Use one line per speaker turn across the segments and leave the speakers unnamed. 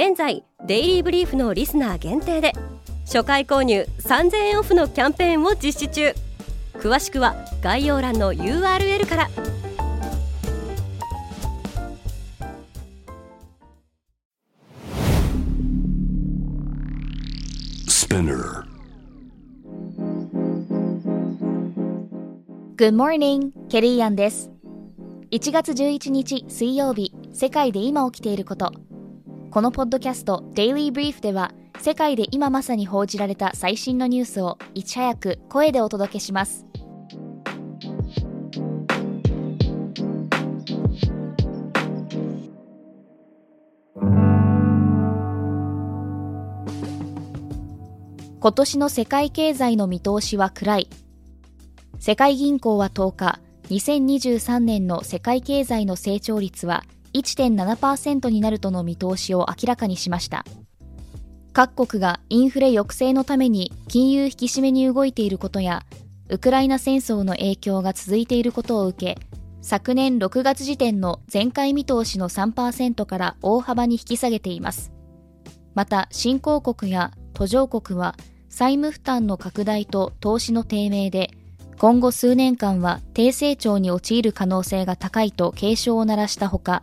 現在デイリーブリーフのリスナー限定で初回購入3000円オフのキャンペーンを実施中詳しくは概要欄の URL から
Good morning, ケリーアンです。1月11日水曜日、世界で今起きていること。このポッドキャスト Daily Brief では、世界で今まさに報じられた最新のニュースをいち早く声でお届けします。今年の世界経済の見通しは暗い。世界銀行は10日、2023年の世界経済の成長率は1.7%になるとの見通しを明らかにしました。各国がインフレ抑制のために金融引き締めに動いていることや、ウクライナ戦争の影響が続いていることを受け、昨年6月時点の前回見通しの3%から大幅に引き下げています。また、新興国や途上国は債務負担の拡大と投資の低迷で今後数年間は低成長に陥る可能性が高いと警鐘を鳴らしたほか、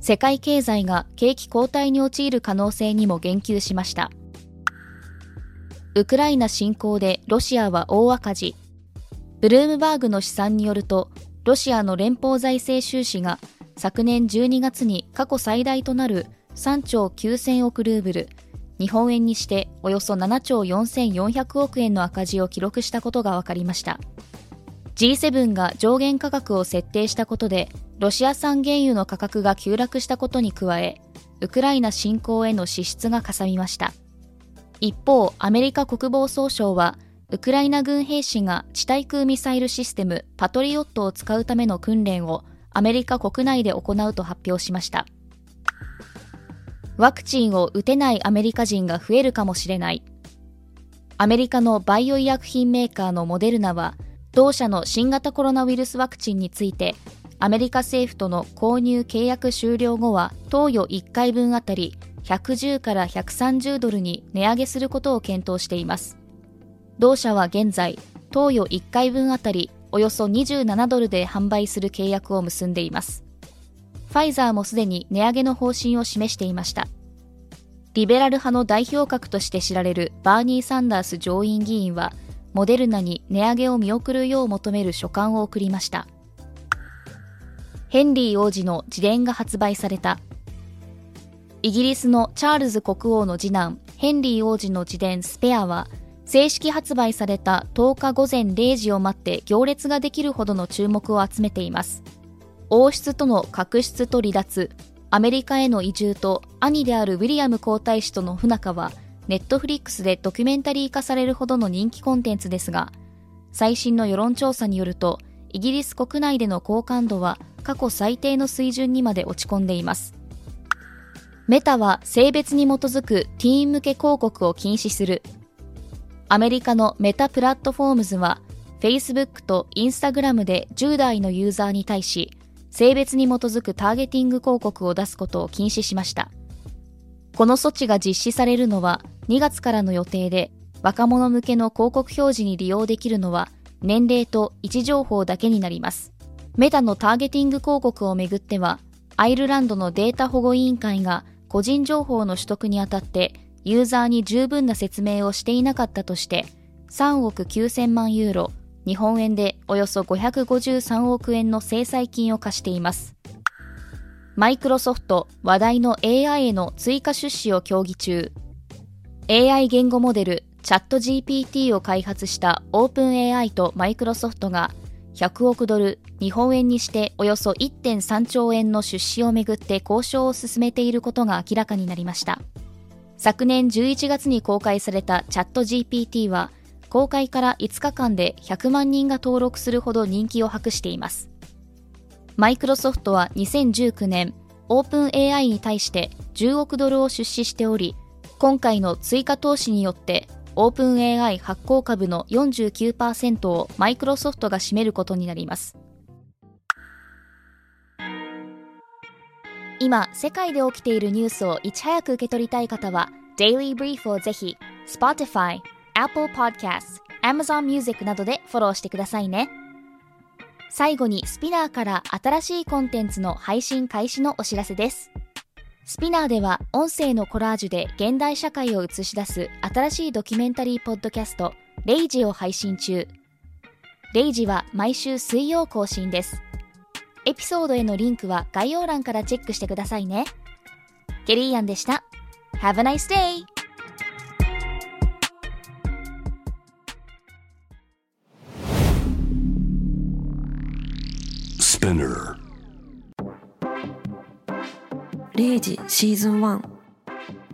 世界経済が景気後退に陥る可能性にも言及しました。ウクライナ侵攻でロシアは大赤字。ブルームバーグの試算によると、ロシアの連邦財政収支が昨年12月に過去最大となる3兆9000億ルーブル、日本円にしておよそ7兆4400億円の赤字を記録したことが分かりました。G7 が上限価格を設定したことで、ロシア産原油の価格が急落したことに加え、ウクライナ侵攻への支出がかさみました。一方、アメリカ国防総省は、ウクライナ軍兵士が地対空ミサイルシステムパトリオットを使うための訓練をアメリカ国内で行うと発表しました。ワクチンを打てないアメリカ人が増えるかもしれない。アメリカのバイオ医薬品メーカーのモデルナは、同社の新型コロナウイルスワクチンについて、アメリカ政府との購入契約終了後は、投与1回分あたり110から130ドルに値上げすることを検討しています。同社は現在、投与1回分あたりおよそ27ドルで販売する契約を結んでいます。ファイザーもすでに値上げの方針を示していました。リベラル派の代表格として知られるバーニー・サンダース上院議員は、モデルナに値上げを見送るよう求める書簡を送りました。ヘンリー王子の自伝が発売された。イギリスのチャールズ国王の次男、ヘンリー王子の自伝スペアは、正式発売された10日午前0時を待って行列ができるほどの注目を集めています。王室との確執と離脱、アメリカへの移住と兄であるウィリアム皇太子との不仲はネットフリックスでドキュメンタリー化されるほどの人気コンテンツですが、最新の世論調査によると、イギリス国内での好感度は過去最低の水準にまで落ち込んでいます。メタは性別に基づくティーン向け広告を禁止する。アメリカのメタプラットフォームズは、Facebook と Instagram で10代のユーザーに対し、性別に基づくターゲティング広告を出すことを禁止しました。この措置が実施されるのは2月からの予定で、若者向けの広告表示に利用できるのは年齢と位置情報だけになります。メタのターゲティング広告をめぐっては、アイルランドのデータ保護委員会が個人情報の取得にあたってユーザーに十分な説明をしていなかったとして3億9000万ユーロ、日本円でおよそ553億円の制裁金を課しています。マイクロソフト話題の AI への追加出資を協議中。AI 言語モデルチャット GPT を開発した OpenAI とマイクロソフトが100億ドル、日本円にしておよそ1.3兆円の出資をめぐって交渉を進めていることが明らかになりました。昨年11月に公開されたチャット GPT は、公開から5日間で100万人が登録するほど人気を博しています。マイクロソフトは2019年、オープン AI に対して10億ドルを出資しており、今回の追加投資によってオープン AI 発行株の49%をマイクロソフトが占めることになります。今、世界で起きているニュースをいち早く受け取りたい方は、Daily Brief をぜひ、Spotify、Apple Podcasts、Amazon Music などでフォローしてくださいね。最後にスピナーから新しいコンテンツの配信開始のお知らせです。スピナーでは音声のコラージュで現代社会を映し出す新しいドキュメンタリーポッドキャスト、レイジを配信中。レイジは毎週水曜更新です。エピソードへのリンクは概要欄からチェックしてくださいね。ケリーアンでした。Have a nice day!
0時シーズン1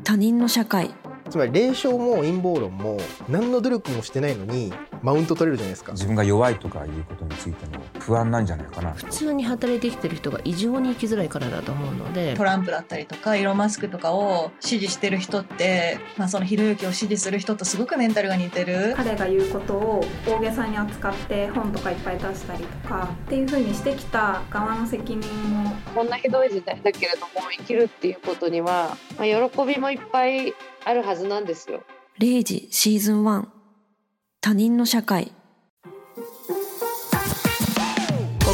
他人の社会。
つまり霊障も陰謀論も何の努力もしてないのにマウント取れるじゃないですか。
自分が弱いとかいうことについての不安なんじゃないかな。
普通に働いてきてる人が異常に生きづらいからだと思うので。
トランプだったりとかイーロン・マスクとかを支持してる人って、まあ、そのひろゆきを支持する人とすごくメンタルが似てる。
彼が言うことを大げさに扱って本とかいっぱい出したりとかっていうふうにしてきた側の責任も。
こんなひどい時代だけれども生きるっていうことには、まあ、喜びもいっぱいあるはずなんですよ。
0時シーズン1他人の社会